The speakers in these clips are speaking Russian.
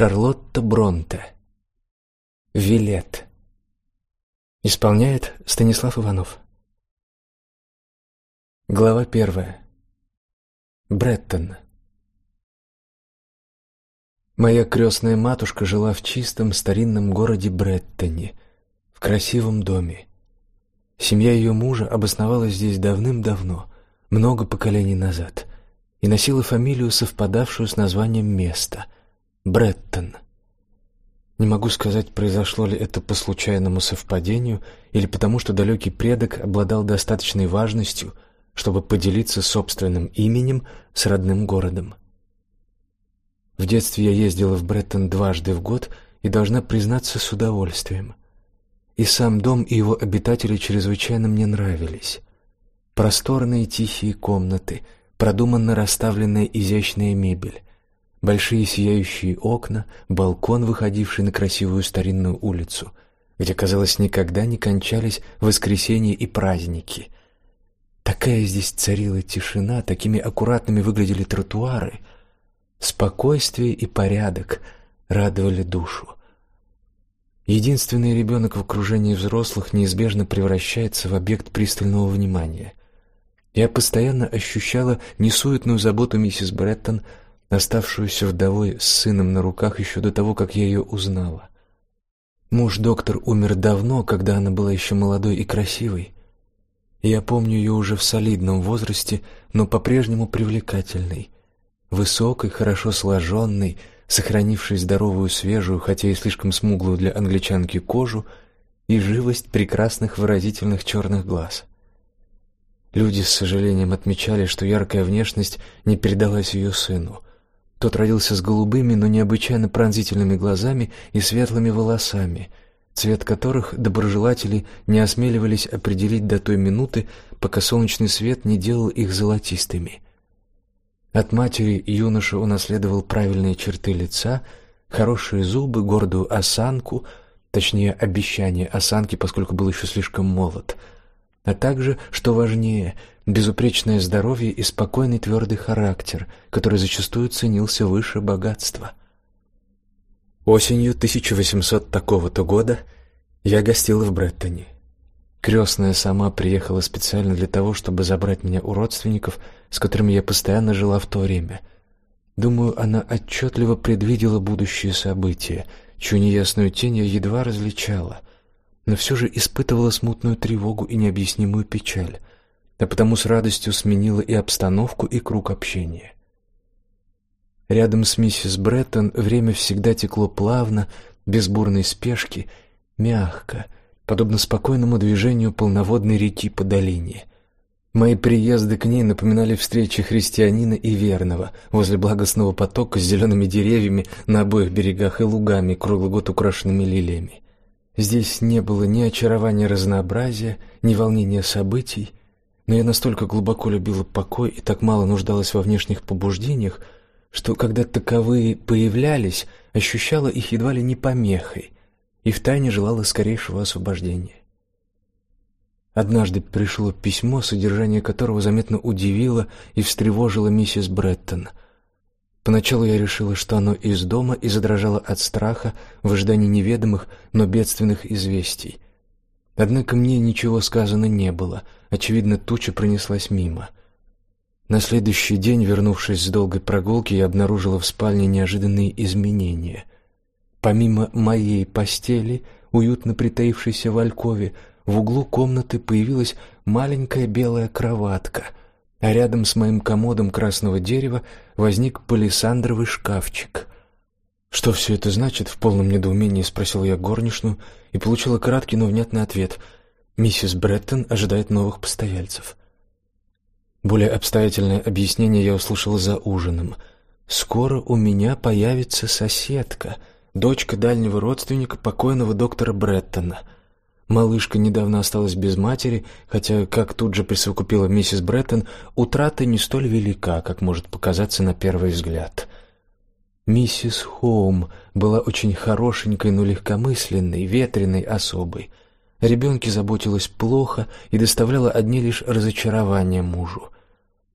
Шарлотта Бронте. Вилет. Исполняет Станислав Иванов. Глава первая. Бреттон. Моя крестная матушка жила в чистом старинном городе Бреттоне, в красивом доме. Семья ее мужа обосновалась здесь давным-давно, много поколений назад, и носила фамилию, совпадавшую с названием места — Бреттон. Не могу сказать, произошло ли это по случайному совпадению или потому, что далекий предок обладал достаточной важностью, чтобы поделиться собственным именем с родным городом. В детстве я ездила в Бреттон дважды в год и должна признаться с удовольствием. И сам дом, и его обитатели чрезвычайно мне нравились. Просторные тихие комнаты, продуманно расставленная изящная мебель, большие сияющие окна, балкон, выходивший на красивую старинную улицу, где, казалось, никогда не кончались воскресенья и праздники. Такая здесь царила тишина, такими аккуратными выглядели тротуары. Спокойствие и порядок радовали душу. Единственный ребенок в окружении взрослых неизбежно превращается в объект пристального внимания. Я постоянно ощущала несуетную заботу миссис Бреттон оставшуюся вдовой с сыном на руках еще до того, как я ее узнала. Муж доктор умер давно, когда она была еще молодой и красивой. Я помню ее уже в солидном возрасте, но по-прежнему привлекательной, высокой, хорошо сложенной, сохранившей здоровую, свежую, хотя и слишком смуглую для англичанки кожу и живость прекрасных выразительных черных глаз. Люди с сожалением отмечали, что яркая внешность не передалась ее сыну. Тот родился с голубыми, но необычайно пронзительными глазами и светлыми волосами, цвет которых доброжелатели не осмеливались определить до той минуты, пока солнечный свет не делал их золотистыми. От матери юноша унаследовал правильные черты лица, хорошие зубы, гордую осанку, точнее обещание осанки, поскольку был еще слишком молод, а также, что важнее, безупречное здоровье и спокойный твердый характер, который зачастую ценился выше богатства. Осенью 1800 такого-то года я гостила в Бреттоне. Крестная сама приехала специально для того, чтобы забрать меня у родственников, с которыми я постоянно жила в то время. Думаю, она отчетливо предвидела будущие события, чью неясную тень я едва различала, но все же испытывала смутную тревогу и необъяснимую печаль а потому с радостью сменила и обстановку, и круг общения. Рядом с миссис Бреттон время всегда текло плавно, без бурной спешки, мягко, подобно спокойному движению полноводной реки по долине. Мои приезды к ней напоминали встречи христианина и верного возле благостного потока с зелеными деревьями на обоих берегах и лугами, круглый год украшенными лилиями. Здесь не было ни очарования разнообразия, ни волнения событий, но я настолько глубоко любила покой и так мало нуждалась во внешних побуждениях, что когда таковые появлялись, ощущала их едва ли не помехой и втайне желала скорейшего освобождения. Однажды пришло письмо, содержание которого заметно удивило и встревожило миссис Бреттон. Поначалу я решила, что оно из дома, и задрожала от страха в ожидании неведомых, но бедственных известий. Однако мне ничего сказано не было. Очевидно, туча пронеслась мимо. На следующий день, вернувшись с долгой прогулки, я обнаружила в спальне неожиданные изменения. Помимо моей постели, уютно притаившейся в алькове, в углу комнаты появилась маленькая белая кроватка, а рядом с моим комодом красного дерева возник палисандровый шкафчик. Что все это значит? В полном недоумении спросил я горничную и получила краткий, но внятный ответ. Миссис Бреттон ожидает новых постояльцев. Более обстоятельное объяснение я услышала за ужином. Скоро у меня появится соседка, дочка дальнего родственника покойного доктора Бреттона. Малышка недавно осталась без матери, хотя, как тут же присовокупила миссис Бреттон, утрата не столь велика, как может показаться на первый взгляд. Миссис Хоум была очень хорошенькой, но легкомысленной, ветреной особой. О ребенке заботилась плохо и доставляла одни лишь разочарования мужу.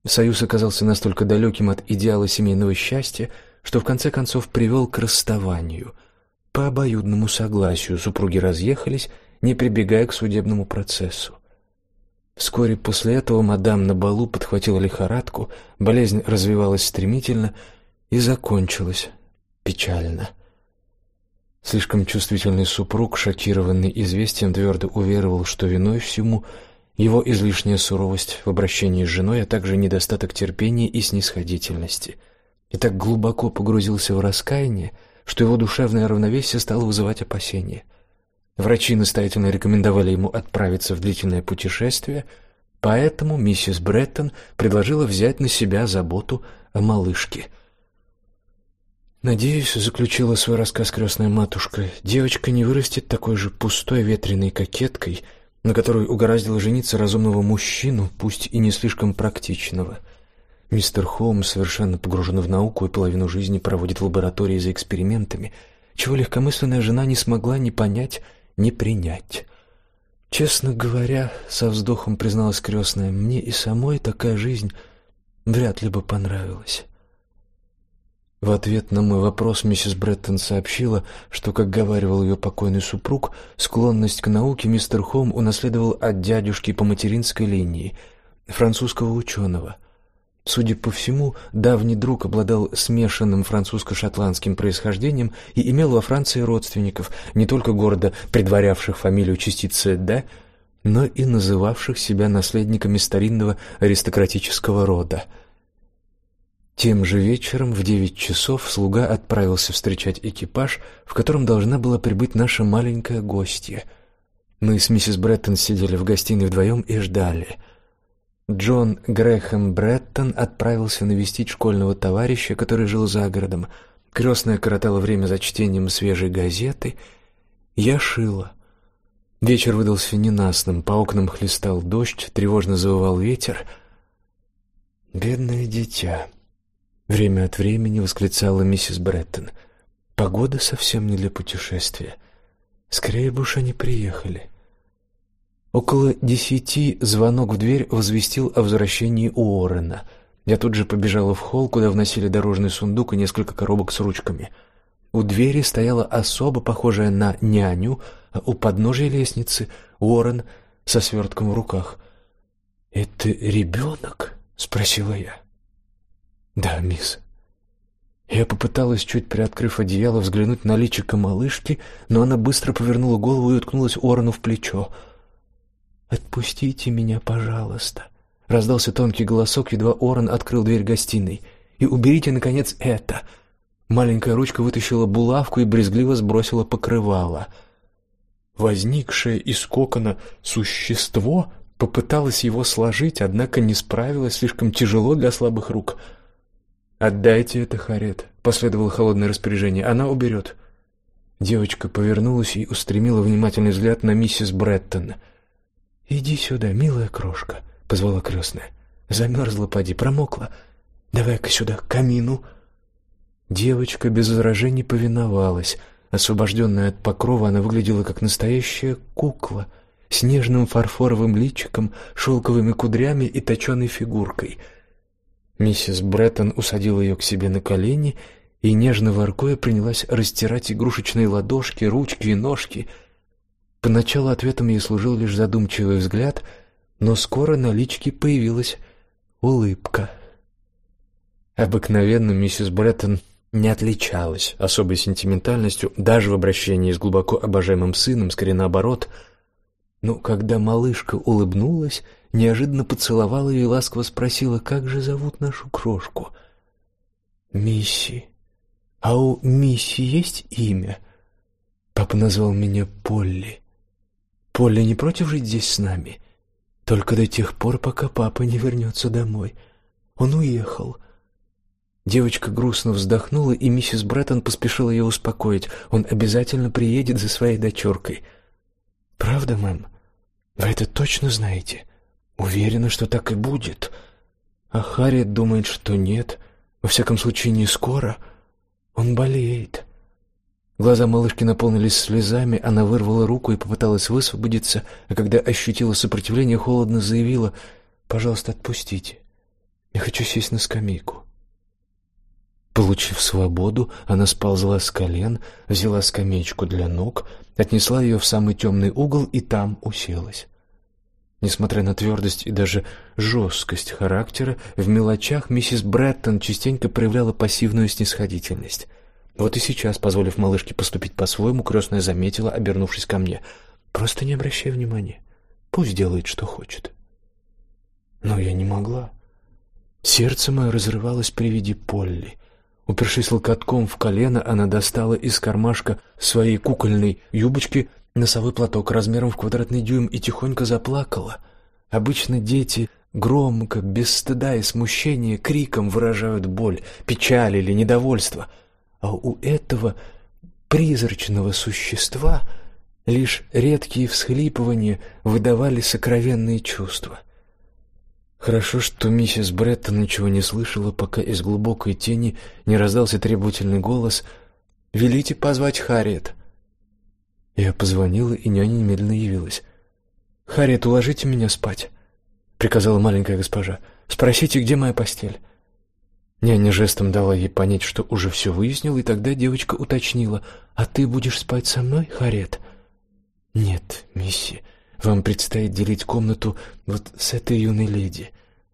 Союз оказался настолько далеким от идеала семейного счастья, что в конце концов привел к расставанию. По обоюдному согласию супруги разъехались, не прибегая к судебному процессу. Вскоре после этого мадам на балу подхватила лихорадку, болезнь развивалась стремительно и закончилась печально. Слишком чувствительный супруг, шокированный известием, твердо уверовал, что виной всему его излишняя суровость в обращении с женой, а также недостаток терпения и снисходительности. И так глубоко погрузился в раскаяние, что его душевное равновесие стало вызывать опасения. Врачи настоятельно рекомендовали ему отправиться в длительное путешествие, поэтому миссис Бреттон предложила взять на себя заботу о малышке – Надеюсь, заключила свой рассказ крестная матушка, девочка не вырастет такой же пустой ветреной кокеткой, на которой угораздило жениться разумного мужчину, пусть и не слишком практичного. Мистер Холмс совершенно погружен в науку и половину жизни проводит в лаборатории за экспериментами, чего легкомысленная жена не смогла ни понять, ни принять. Честно говоря, со вздохом призналась крестная, мне и самой такая жизнь вряд ли бы понравилась. В ответ на мой вопрос миссис Бреттон сообщила, что, как говаривал ее покойный супруг, склонность к науке мистер Холм унаследовал от дядюшки по материнской линии, французского ученого. Судя по всему, давний друг обладал смешанным французско-шотландским происхождением и имел во Франции родственников, не только гордо предварявших фамилию частицы «Д», но и называвших себя наследниками старинного аристократического рода – тем же вечером в девять часов слуга отправился встречать экипаж, в котором должна была прибыть наша маленькая гостья. Мы с миссис Бреттон сидели в гостиной вдвоем и ждали. Джон Грэхэм Бреттон отправился навестить школьного товарища, который жил за городом. Крестная коротала время за чтением свежей газеты. Я шила. Вечер выдался ненастным, по окнам хлестал дождь, тревожно завывал ветер. Бедное дитя. Время от времени восклицала миссис Бреттон. Погода совсем не для путешествия. Скорее бы уж они приехали. Около десяти звонок в дверь возвестил о возвращении Уоррена. Я тут же побежала в холл, куда вносили дорожный сундук и несколько коробок с ручками. У двери стояла особа, похожая на няню, а у подножия лестницы Уоррен со свертком в руках. «Это ребенок?» — спросила я. Да, мисс. Я попыталась, чуть приоткрыв одеяло, взглянуть на личико малышки, но она быстро повернула голову и уткнулась Орану в плечо. Отпустите меня, пожалуйста, раздался тонкий голосок, едва Оран открыл дверь гостиной. И уберите наконец это. Маленькая ручка вытащила булавку и брезгливо сбросила покрывало. Возникшее из кокона существо попыталось его сложить, однако не справилось, слишком тяжело для слабых рук. Отдайте это Харет, последовало холодное распоряжение. Она уберет. Девочка повернулась и устремила внимательный взгляд на миссис Бреттон. Иди сюда, милая крошка, позвала крестная. Замерзла, поди, промокла. Давай-ка сюда, к камину. Девочка без возражений повиновалась. Освобожденная от покрова, она выглядела как настоящая кукла с нежным фарфоровым личиком, шелковыми кудрями и точеной фигуркой — Миссис Бреттон усадила ее к себе на колени и нежно воркуя принялась растирать игрушечные ладошки, ручки и ножки. Поначалу ответом ей служил лишь задумчивый взгляд, но скоро на личике появилась улыбка. Обыкновенно миссис Бреттон не отличалась особой сентиментальностью даже в обращении с глубоко обожаемым сыном, скорее наоборот. Но когда малышка улыбнулась, неожиданно поцеловала ее и ласково спросила, как же зовут нашу крошку. Мисси. А у Мисси есть имя? Папа назвал меня Полли. Полли не против жить здесь с нами? Только до тех пор, пока папа не вернется домой. Он уехал. Девочка грустно вздохнула, и миссис Бреттон поспешила ее успокоить. Он обязательно приедет за своей дочуркой. Правда, мэм? Вы это точно знаете? Уверена, что так и будет. А Харриет думает, что нет. Во всяком случае, не скоро. Он болеет. Глаза малышки наполнились слезами, она вырвала руку и попыталась высвободиться, а когда ощутила сопротивление, холодно заявила: "Пожалуйста, отпустите. Я хочу сесть на скамейку". Получив свободу, она сползла с колен, взяла скамеечку для ног, отнесла ее в самый темный угол и там уселась. Несмотря на твердость и даже жесткость характера, в мелочах миссис Бреттон частенько проявляла пассивную снисходительность. Вот и сейчас, позволив малышке поступить по-своему, крестная заметила, обернувшись ко мне: "Просто не обращай внимания. Пусть делает, что хочет". Но я не могла. Сердце мое разрывалось при виде Полли. Упершись локотком в колено, она достала из кармашка своей кукольной юбочки носовой платок размером в квадратный дюйм и тихонько заплакала. Обычно дети громко, без стыда и смущения, криком выражают боль, печаль или недовольство, а у этого призрачного существа лишь редкие всхлипывания выдавали сокровенные чувства. Хорошо, что миссис Бреттон ничего не слышала, пока из глубокой тени не раздался требовательный голос: "Велите позвать Харриет". Я позвонила, и няня немедленно явилась. "Харриет, уложите меня спать", приказала маленькая госпожа. "Спросите, где моя постель". Няня жестом дала ей понять, что уже все выяснила, и тогда девочка уточнила: "А ты будешь спать со мной, Харриет?" "Нет, мисси", вам предстоит делить комнату вот с этой юной леди,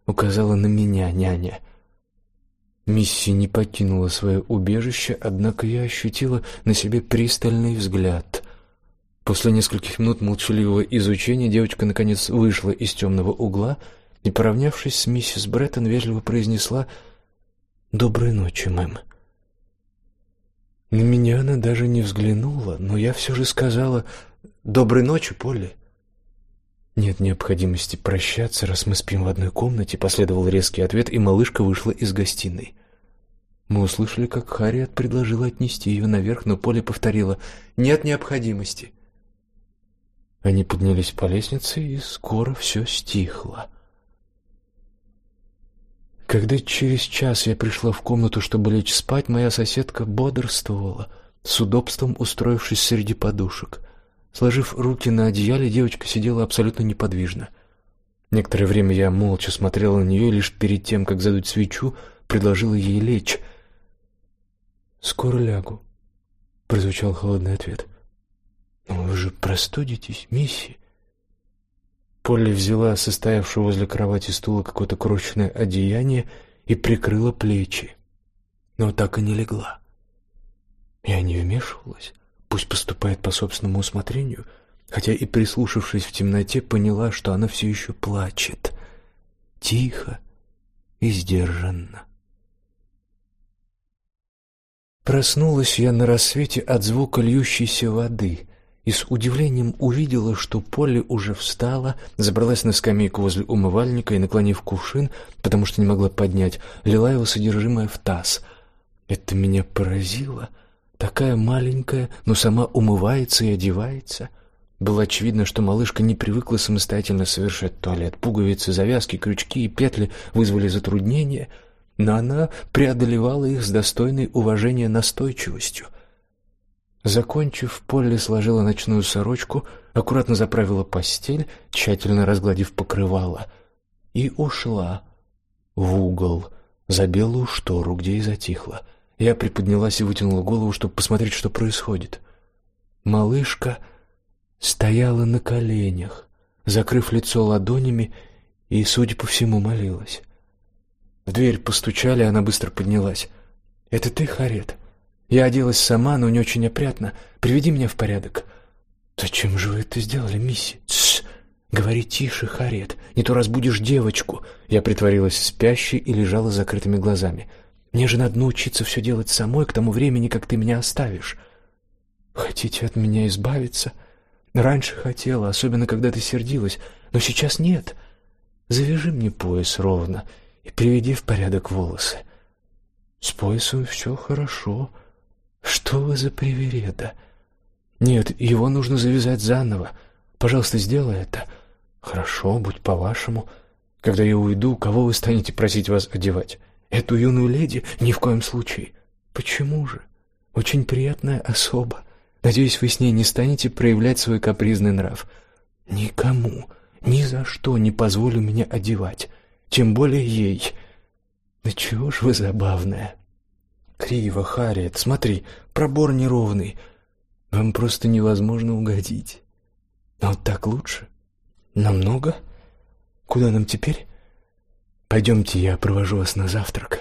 указала на меня няня. Мисси не покинула свое убежище, однако я ощутила на себе пристальный взгляд. После нескольких минут молчаливого изучения девочка наконец вышла из темного угла и, поравнявшись с миссис Бреттон, вежливо произнесла: "Доброй ночи, мэм". На меня она даже не взглянула, но я все же сказала: "Доброй ночи, Полли". Нет необходимости прощаться, раз мы спим в одной комнате, последовал резкий ответ, и малышка вышла из гостиной. Мы услышали, как Харриет предложила отнести ее наверх, но Поле повторила: "Нет необходимости". Они поднялись по лестнице, и скоро все стихло. Когда через час я пришла в комнату, чтобы лечь спать, моя соседка бодрствовала, с удобством устроившись среди подушек. Сложив руки на одеяле, девочка сидела абсолютно неподвижно. Некоторое время я молча смотрела на нее, лишь перед тем, как задуть свечу, предложила ей лечь. "Скоро лягу", прозвучал холодный ответ. "Но вы же простудитесь, мисси". Полли взяла состоявшего возле кровати стула какое-то крошечное одеяние и прикрыла плечи, но так и не легла. Я не вмешивалась. Пусть поступает по собственному усмотрению, хотя и прислушавшись в темноте, поняла, что она все еще плачет. Тихо и сдержанно. Проснулась я на рассвете от звука льющейся воды и с удивлением увидела, что Полли уже встала, забралась на скамейку возле умывальника и, наклонив кувшин, потому что не могла поднять, лила его содержимое в таз. Это меня поразило — Такая маленькая, но сама умывается и одевается. Было очевидно, что малышка не привыкла самостоятельно совершать туалет. Пуговицы, завязки, крючки и петли вызвали затруднения, но она преодолевала их с достойной уважения настойчивостью. Закончив, Полли сложила ночную сорочку, аккуратно заправила постель, тщательно разгладив покрывало, и ушла в угол за белую штору, где и затихла. Я приподнялась и вытянула голову, чтобы посмотреть, что происходит. Малышка стояла на коленях, закрыв лицо ладонями, и, судя по всему, молилась. В дверь постучали, она быстро поднялась. "Это ты, Харет? Я оделась сама, но не очень опрятно. Приведи меня в порядок". "Зачем же вы это сделали, мисси?" Тс, говори тише, Харет, не то разбудишь девочку. Я притворилась спящей и лежала с закрытыми глазами. Мне же надо научиться все делать самой к тому времени, как ты меня оставишь. Хотите от меня избавиться? Раньше хотела, особенно когда ты сердилась, но сейчас нет. Завяжи мне пояс ровно и приведи в порядок волосы. С поясом все хорошо. Что вы за привереда? Нет, его нужно завязать заново. Пожалуйста, сделай это. Хорошо, будь по-вашему. Когда я уйду, кого вы станете просить вас одевать? Эту юную леди ни в коем случае. Почему же? Очень приятная особа. Надеюсь, вы с ней не станете проявлять свой капризный нрав. Никому, ни за что не позволю меня одевать, тем более ей. Да чего ж вы забавная. Криво, Харриет, смотри, пробор неровный. Вам просто невозможно угодить. Но вот так лучше. Намного. Куда нам теперь? Пойдемте, я провожу вас на завтрак.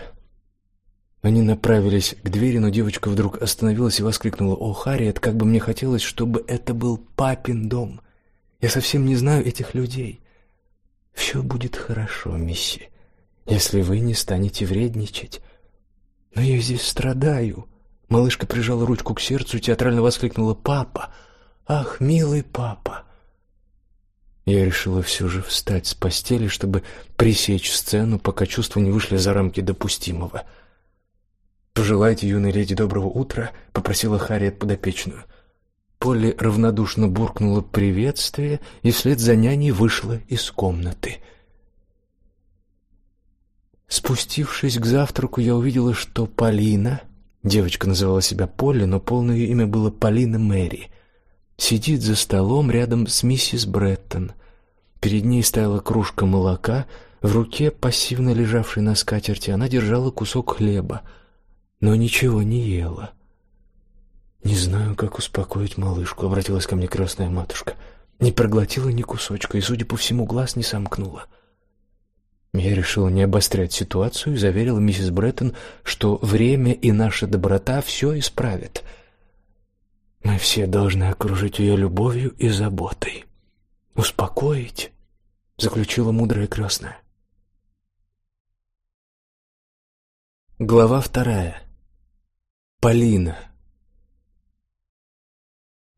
Они направились к двери, но девочка вдруг остановилась и воскликнула: "О, Харриет, как бы мне хотелось, чтобы это был папин дом. Я совсем не знаю этих людей. Все будет хорошо, мисси, если вы не станете вредничать. Но я здесь страдаю". Малышка прижала ручку к сердцу и театрально воскликнула: "Папа! Ах, милый папа!" Я решила все же встать с постели, чтобы пресечь сцену, пока чувства не вышли за рамки допустимого. «Пожелайте юной леди доброго утра», — попросила Харриет подопечную. Полли равнодушно буркнула приветствие и вслед за няней вышла из комнаты. Спустившись к завтраку, я увидела, что Полина, девочка называла себя Полли, но полное имя было Полина Мэри, сидит за столом рядом с миссис Бреттон. Перед ней стояла кружка молока, в руке, пассивно лежавшей на скатерти, она держала кусок хлеба — но ничего не ела. Не знаю, как успокоить малышку, обратилась ко мне крестная матушка. Не проглотила ни кусочка и, судя по всему, глаз не сомкнула. Я решила не обострять ситуацию и заверила миссис Бреттон, что время и наша доброта все исправят. Мы все должны окружить ее любовью и заботой, успокоить, заключила мудрая крестная. Глава вторая. Полина.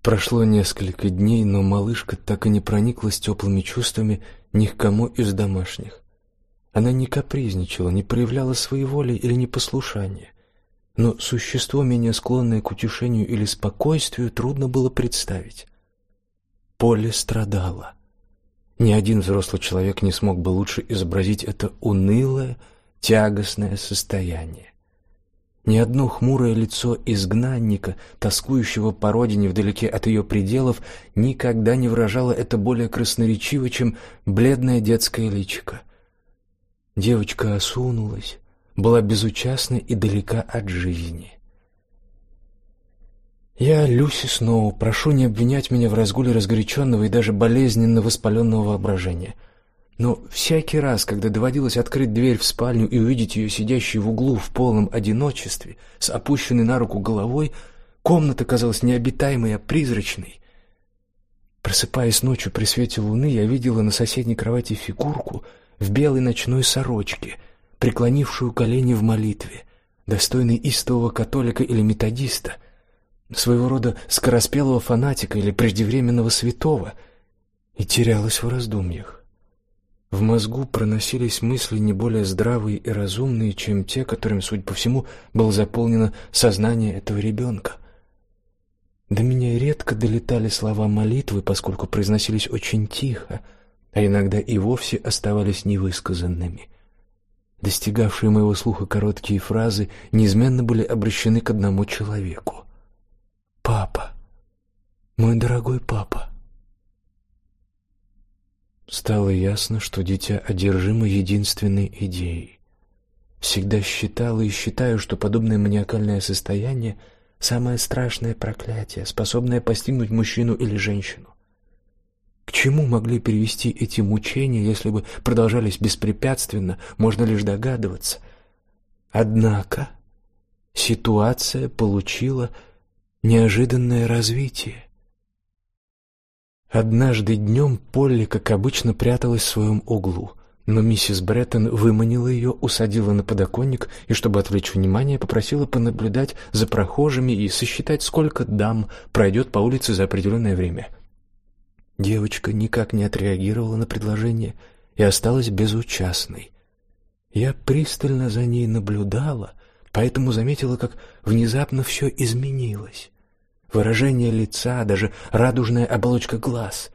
Прошло несколько дней, но малышка так и не прониклась теплыми чувствами ни к кому из домашних. Она не капризничала, не проявляла своей воли или непослушания. Но существо, менее склонное к утешению или спокойствию, трудно было представить. Поле страдала. Ни один взрослый человек не смог бы лучше изобразить это унылое, тягостное состояние. Ни одно хмурое лицо изгнанника, тоскующего по родине вдалеке от ее пределов, никогда не выражало это более красноречиво, чем бледное детское личико. Девочка осунулась, была безучастна и далека от жизни. Я, Люси Сноу, прошу не обвинять меня в разгуле разгоряченного и даже болезненно воспаленного воображения. Но всякий раз, когда доводилось открыть дверь в спальню и увидеть ее сидящей в углу в полном одиночестве, с опущенной на руку головой, комната казалась необитаемой, а призрачной. Просыпаясь ночью при свете луны, я видела на соседней кровати фигурку в белой ночной сорочке, преклонившую колени в молитве, достойной истового католика или методиста, своего рода скороспелого фанатика или преждевременного святого, и терялась в раздумьях. В мозгу проносились мысли не более здравые и разумные, чем те, которыми, судя по всему, было заполнено сознание этого ребенка. До меня редко долетали слова молитвы, поскольку произносились очень тихо, а иногда и вовсе оставались невысказанными. Достигавшие моего слуха короткие фразы неизменно были обращены к одному человеку. Папа. Мой дорогой папа. Стало ясно, что дитя одержимо единственной идеей. Всегда считала и считаю, что подобное маниакальное состояние самое страшное проклятие, способное постигнуть мужчину или женщину. К чему могли привести эти мучения, если бы продолжались беспрепятственно, можно лишь догадываться. Однако ситуация получила неожиданное развитие. Однажды днем Полли, как обычно, пряталась в своем углу, но миссис Бреттон выманила ее, усадила на подоконник и, чтобы отвлечь внимание, попросила понаблюдать за прохожими и сосчитать, сколько дам пройдет по улице за определенное время. Девочка никак не отреагировала на предложение и осталась безучастной. Я пристально за ней наблюдала, поэтому заметила, как внезапно все изменилось выражение лица, даже радужная оболочка глаз.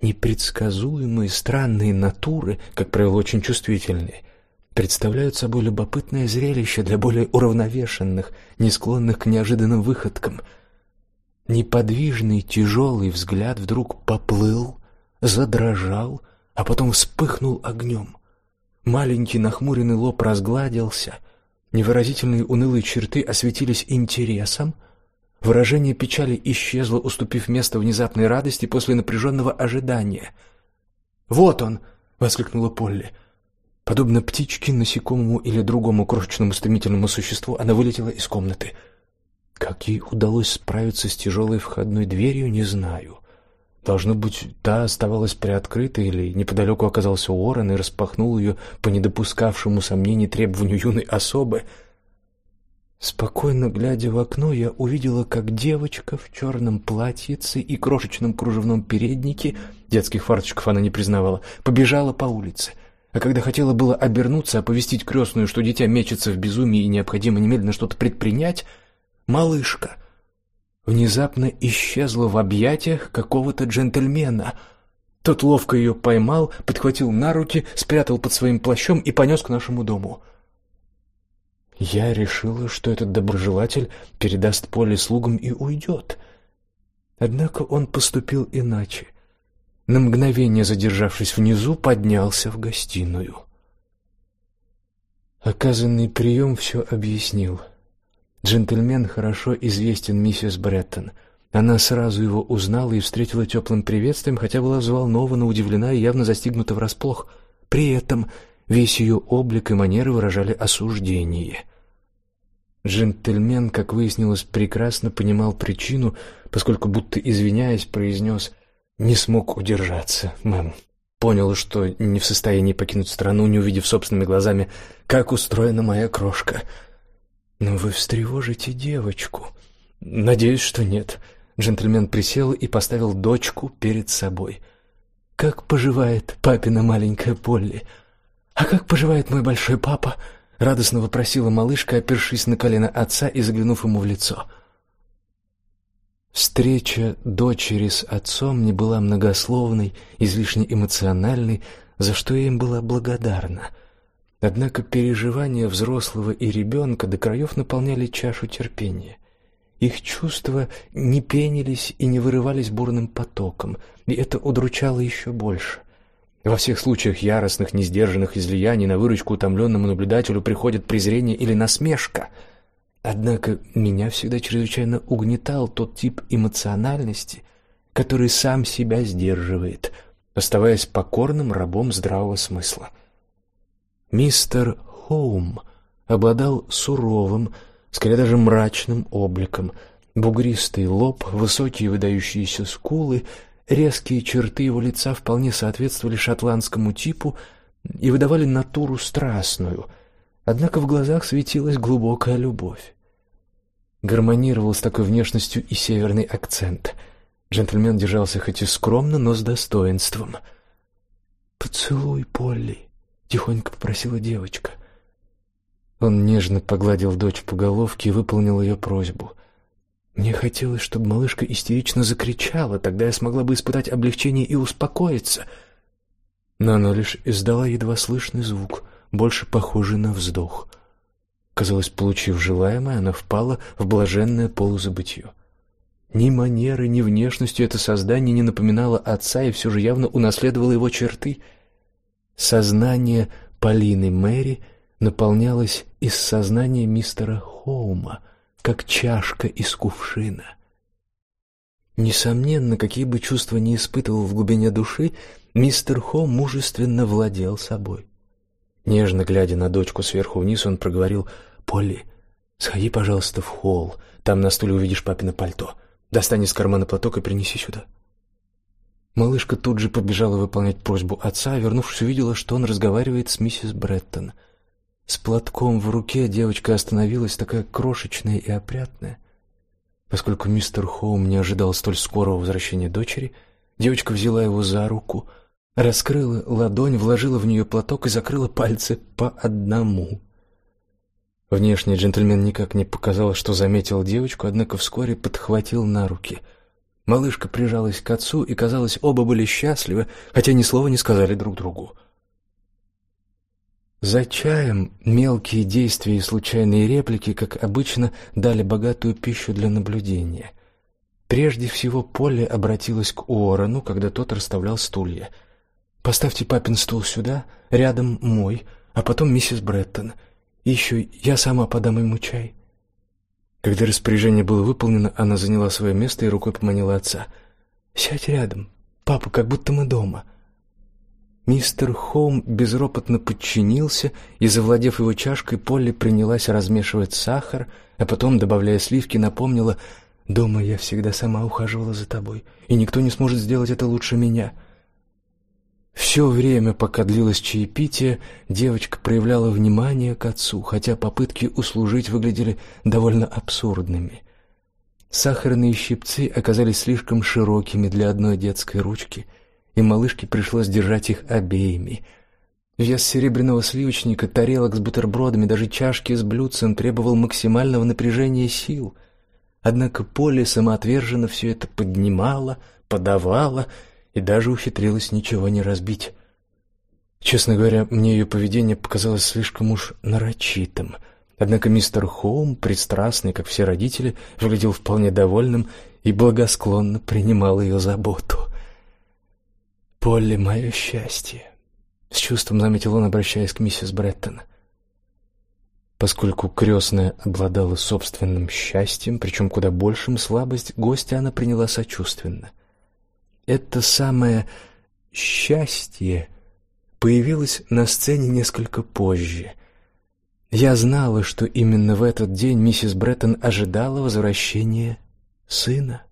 Непредсказуемые, странные натуры, как правило, очень чувствительные, представляют собой любопытное зрелище для более уравновешенных, не склонных к неожиданным выходкам. Неподвижный, тяжелый взгляд вдруг поплыл, задрожал, а потом вспыхнул огнем. Маленький нахмуренный лоб разгладился, Невыразительные унылые черты осветились интересом, выражение печали исчезло, уступив место внезапной радости после напряженного ожидания. "Вот он!" воскликнула Полли. Подобно птичке, насекомому или другому крошечному стремительному существу, она вылетела из комнаты. Как ей удалось справиться с тяжелой входной дверью, не знаю. Должно быть, та оставалась приоткрытой или неподалеку оказался Уоррен и распахнул ее по недопускавшему сомнений требованию юной особы. Спокойно глядя в окно, я увидела, как девочка в черном платьице и крошечном кружевном переднике, детских фарточков она не признавала, побежала по улице. А когда хотела было обернуться, оповестить крестную, что дитя мечется в безумии и необходимо немедленно что-то предпринять, малышка внезапно исчезла в объятиях какого-то джентльмена. Тот ловко ее поймал, подхватил на руки, спрятал под своим плащом и понес к нашему дому. Я решила, что этот доброжелатель передаст поле слугам и уйдет. Однако он поступил иначе. На мгновение задержавшись внизу, поднялся в гостиную. Оказанный прием все объяснил. Джентльмен хорошо известен миссис Бреттон. Она сразу его узнала и встретила теплым приветствием, хотя была взволнована, удивлена и явно застигнута врасплох. При этом весь ее облик и манеры выражали осуждение. Джентльмен, как выяснилось, прекрасно понимал причину, поскольку будто извиняясь, произнес: "Не смог удержаться, мэм". Понял, что не в состоянии покинуть страну, не увидев собственными глазами, как устроена моя крошка. Но вы встревожите девочку. Надеюсь, что нет. Джентльмен присел и поставил дочку перед собой. Как поживает папина маленькая Полли? А как поживает мой большой папа? радостно вопросила малышка, опершись на колено отца и заглянув ему в лицо. Встреча дочери с отцом не была многословной, излишне эмоциональной, за что я им была благодарна. Однако переживания взрослого и ребенка до краев наполняли чашу терпения. Их чувства не пенились и не вырывались бурным потоком, и это удручало еще больше. Во всех случаях яростных, несдержанных излияний на выручку утомленному наблюдателю приходит презрение или насмешка. Однако меня всегда чрезвычайно угнетал тот тип эмоциональности, который сам себя сдерживает, оставаясь покорным рабом здравого смысла. Мистер Хоум обладал суровым, скорее даже мрачным обликом. Бугристый лоб, высокие выдающиеся скулы, резкие черты его лица вполне соответствовали шотландскому типу и выдавали натуру страстную. Однако в глазах светилась глубокая любовь. Гармонировал с такой внешностью и северный акцент. Джентльмен держался хоть и скромно, но с достоинством. Поцелуй, Полли, тихонько попросила девочка. Он нежно погладил дочь по головке и выполнил ее просьбу. Мне хотелось, чтобы малышка истерично закричала, тогда я смогла бы испытать облегчение и успокоиться. Но она лишь издала едва слышный звук, больше похожий на вздох. Казалось, получив желаемое, она впала в блаженное полузабытье. Ни манеры, ни внешностью это создание не напоминало отца и все же явно унаследовало его черты — Сознание Полины Мэри наполнялось из сознания мистера Хоума, как чашка из кувшина. Несомненно, какие бы чувства ни испытывал в глубине души, мистер Хоум мужественно владел собой. Нежно глядя на дочку сверху вниз, он проговорил: "Полли, сходи, пожалуйста, в холл. Там на стуле увидишь папино пальто. Достань из кармана платок и принеси сюда". Малышка тут же побежала выполнять просьбу отца, а вернувшись, увидела, что он разговаривает с миссис Бреттон. С платком в руке девочка остановилась, такая крошечная и опрятная. Поскольку мистер Хоум не ожидал столь скорого возвращения дочери, девочка взяла его за руку, раскрыла ладонь, вложила в нее платок и закрыла пальцы по одному. Внешне джентльмен никак не показал, что заметил девочку, однако вскоре подхватил на руки — Малышка прижалась к отцу, и, казалось, оба были счастливы, хотя ни слова не сказали друг другу. За чаем мелкие действия и случайные реплики, как обычно, дали богатую пищу для наблюдения. Прежде всего Полли обратилась к Уоррену, когда тот расставлял стулья. Поставьте папин стул сюда, рядом мой, а потом миссис Бреттон. еще я сама подам ему чай. Когда распоряжение было выполнено, она заняла свое место и рукой поманила отца. «Сядь рядом, папа, как будто мы дома». Мистер Хоум безропотно подчинился, и, завладев его чашкой, Полли принялась размешивать сахар, а потом, добавляя сливки, напомнила «Дома я всегда сама ухаживала за тобой, и никто не сможет сделать это лучше меня». Все время, пока длилось чаепитие, девочка проявляла внимание к отцу, хотя попытки услужить выглядели довольно абсурдными. Сахарные щипцы оказались слишком широкими для одной детской ручки, и малышке пришлось держать их обеими. Вес серебряного сливочника, тарелок с бутербродами, даже чашки с блюдцем требовал максимального напряжения сил. Однако Поле самоотверженно все это поднимала, подавала и даже ухитрилась ничего не разбить. Честно говоря, мне ее поведение показалось слишком уж нарочитым. Однако мистер Хоум, пристрастный, как все родители, выглядел вполне довольным и благосклонно принимал ее заботу. «Полли, мое счастье!» — с чувством заметил он, обращаясь к миссис Бреттон. Поскольку крестная обладала собственным счастьем, причем куда большим, слабость гостя она приняла сочувственно это самое счастье появилось на сцене несколько позже. Я знала, что именно в этот день миссис Бреттон ожидала возвращения сына.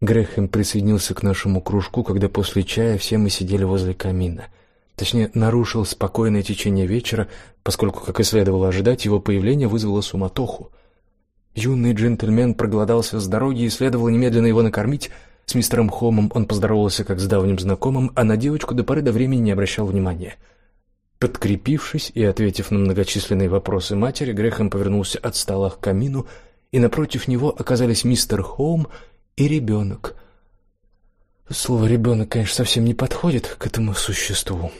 Грехем присоединился к нашему кружку, когда после чая все мы сидели возле камина. Точнее, нарушил спокойное течение вечера, поскольку, как и следовало ожидать, его появление вызвало суматоху. Юный джентльмен проголодался с дороги и следовало немедленно его накормить, с мистером Хомом он поздоровался как с давним знакомым, а на девочку до поры до времени не обращал внимания. Подкрепившись и ответив на многочисленные вопросы матери, Грехом повернулся от стола к камину, и напротив него оказались мистер Хоум и ребенок. Слово «ребенок», конечно, совсем не подходит к этому существу.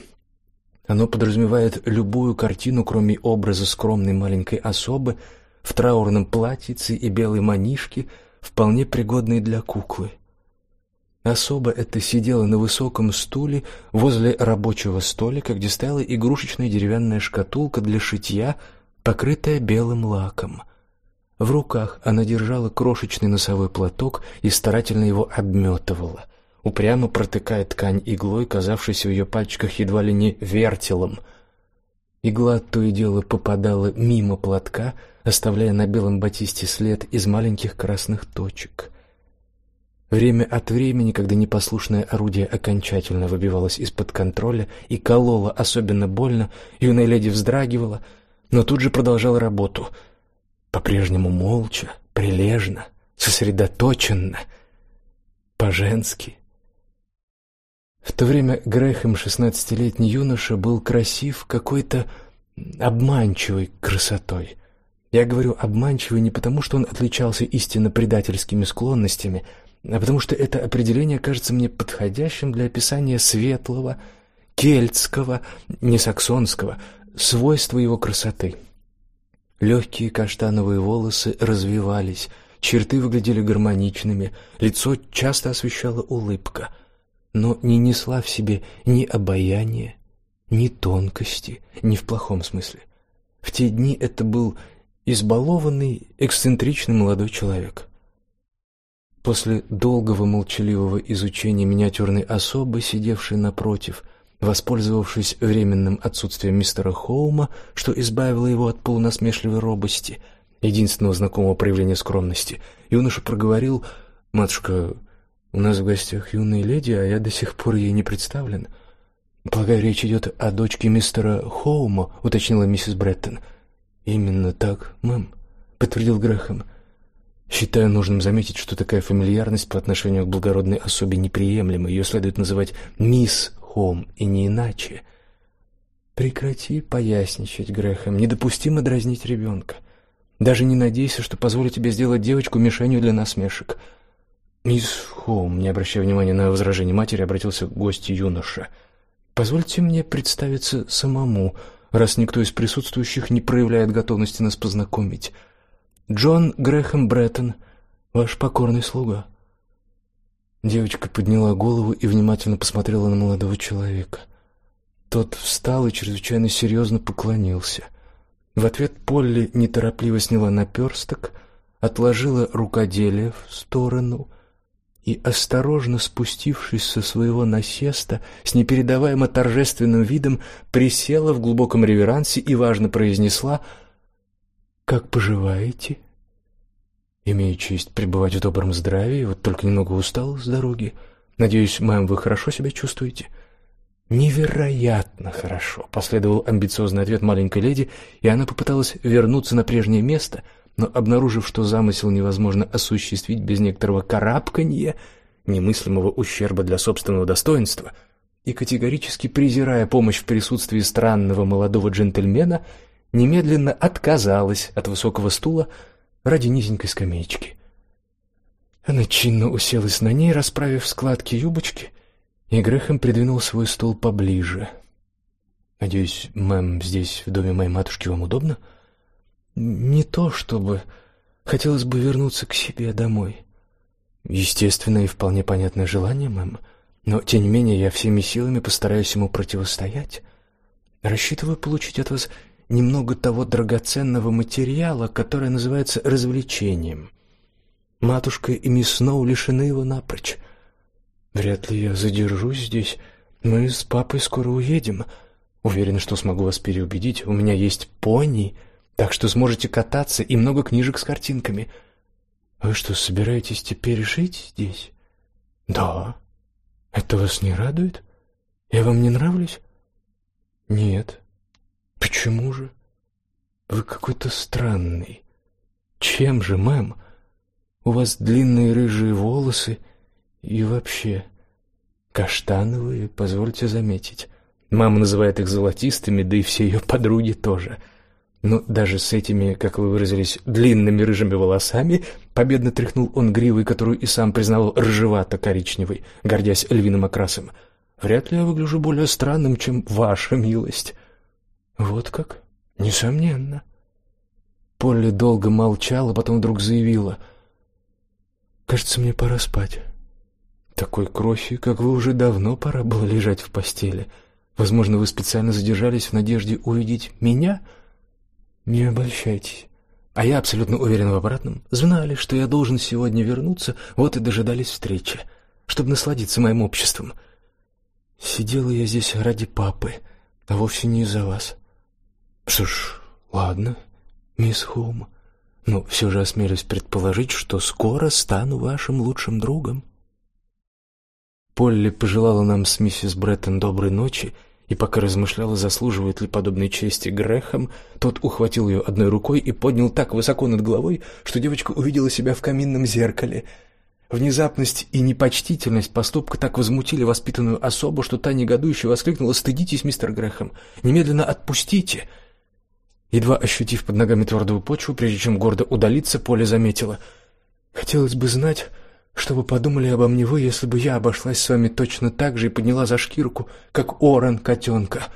Оно подразумевает любую картину, кроме образа скромной маленькой особы в траурном платьице и белой манишке, вполне пригодной для куклы. Особо это сидела на высоком стуле возле рабочего столика, где стояла игрушечная деревянная шкатулка для шитья, покрытая белым лаком. В руках она держала крошечный носовой платок и старательно его обметывала, упрямо протыкая ткань иглой, казавшейся в ее пальчиках едва ли не вертелом. Игла то и дело попадала мимо платка, оставляя на белом батисте след из маленьких красных точек. Время от времени, когда непослушное орудие окончательно выбивалось из-под контроля и кололо особенно больно, юная леди вздрагивала, но тут же продолжала работу, по-прежнему молча, прилежно, сосредоточенно, по-женски. В то время Грэхэм, шестнадцатилетний юноша, был красив какой-то обманчивой красотой. Я говорю обманчивый не потому, что он отличался истинно предательскими склонностями, а потому что это определение кажется мне подходящим для описания светлого, кельтского, не саксонского свойства его красоты. Легкие каштановые волосы развивались, черты выглядели гармоничными, лицо часто освещала улыбка, но не несла в себе ни обаяния, ни тонкости, ни в плохом смысле. В те дни это был избалованный, эксцентричный молодой человек. После долгого молчаливого изучения миниатюрной особы, сидевшей напротив, воспользовавшись временным отсутствием мистера Хоума, что избавило его от полунасмешливой робости, единственного знакомого проявления скромности, юноша проговорил: "Матушка, у нас в гостях юная леди, а я до сих пор ей не представлен. Полагаю, речь идет о дочке мистера Хоума", уточнила миссис Бреттон. "Именно так, мэм", подтвердил Грэхэм. Считаю нужным заметить, что такая фамильярность по отношению к благородной особе неприемлема. Ее следует называть мисс Хом и не иначе. Прекрати поясничать, Грехом. Недопустимо дразнить ребенка. Даже не надейся, что позволю тебе сделать девочку мишенью для насмешек. Мисс Хом, не обращая внимания на возражение матери, обратился к гостю юноша. Позвольте мне представиться самому, раз никто из присутствующих не проявляет готовности нас познакомить. Джон Грэхэм Бреттон, ваш покорный слуга. Девочка подняла голову и внимательно посмотрела на молодого человека. Тот встал и чрезвычайно серьезно поклонился. В ответ Полли неторопливо сняла наперсток, отложила рукоделие в сторону и, осторожно спустившись со своего насеста, с непередаваемо торжественным видом присела в глубоком реверансе и важно произнесла «Как поживаете?» «Имею честь пребывать в добром здравии, вот только немного устал с дороги. Надеюсь, мэм, вы хорошо себя чувствуете?» «Невероятно хорошо», — последовал амбициозный ответ маленькой леди, и она попыталась вернуться на прежнее место, но, обнаружив, что замысел невозможно осуществить без некоторого карабканья, немыслимого ущерба для собственного достоинства, и категорически презирая помощь в присутствии странного молодого джентльмена, немедленно отказалась от высокого стула ради низенькой скамеечки. Она чинно уселась на ней, расправив складки юбочки, и Грехом придвинул свой стул поближе. Надеюсь, мэм, здесь в доме моей матушки вам удобно? Не то, чтобы хотелось бы вернуться к себе домой. Естественное и вполне понятное желание, мэм, но тем не менее я всеми силами постараюсь ему противостоять. Рассчитываю получить от вас немного того драгоценного материала, который называется развлечением. Матушка и мисс Сноу лишены его напрочь. Вряд ли я задержусь здесь. Мы с папой скоро уедем. Уверен, что смогу вас переубедить. У меня есть пони, так что сможете кататься и много книжек с картинками. Вы что, собираетесь теперь жить здесь? Да. Это вас не радует? Я вам не нравлюсь? Нет. Почему же? Вы какой-то странный. Чем же, мэм? У вас длинные рыжие волосы и вообще, каштановые, позвольте заметить. Мама называет их золотистыми, да и все ее подруги тоже. Но даже с этими, как вы выразились, длинными рыжими волосами, победно тряхнул он гривой, которую и сам признавал рыжевато-коричневой, гордясь львиным окрасом. Вряд ли я выгляжу более странным, чем ваша милость. Вот как? Несомненно. Полли долго молчала, потом вдруг заявила: "Кажется, мне пора спать". Такой крохи, как вы уже давно пора было лежать в постели. Возможно, вы специально задержались в надежде увидеть меня? Не обольщайтесь. А я абсолютно уверен в обратном. Знали, что я должен сегодня вернуться, вот и дожидались встречи, чтобы насладиться моим обществом. Сидела я здесь ради папы, а вовсе не из-за вас. Что ж, ладно, мисс Хоум. Но все же осмелюсь предположить, что скоро стану вашим лучшим другом. Полли пожелала нам с миссис Бреттон доброй ночи, и пока размышляла, заслуживает ли подобной чести Грехом, тот ухватил ее одной рукой и поднял так высоко над головой, что девочка увидела себя в каминном зеркале. Внезапность и непочтительность поступка так возмутили воспитанную особу, что та негодующе воскликнула: "Стыдитесь, мистер Грехом, немедленно отпустите!" Едва ощутив под ногами твердую почву, прежде чем гордо удалиться, Поле заметила: "Хотелось бы знать, что вы подумали обо мне вы, если бы я обошлась с вами точно так же и подняла за шкирку, как Оран котенка?»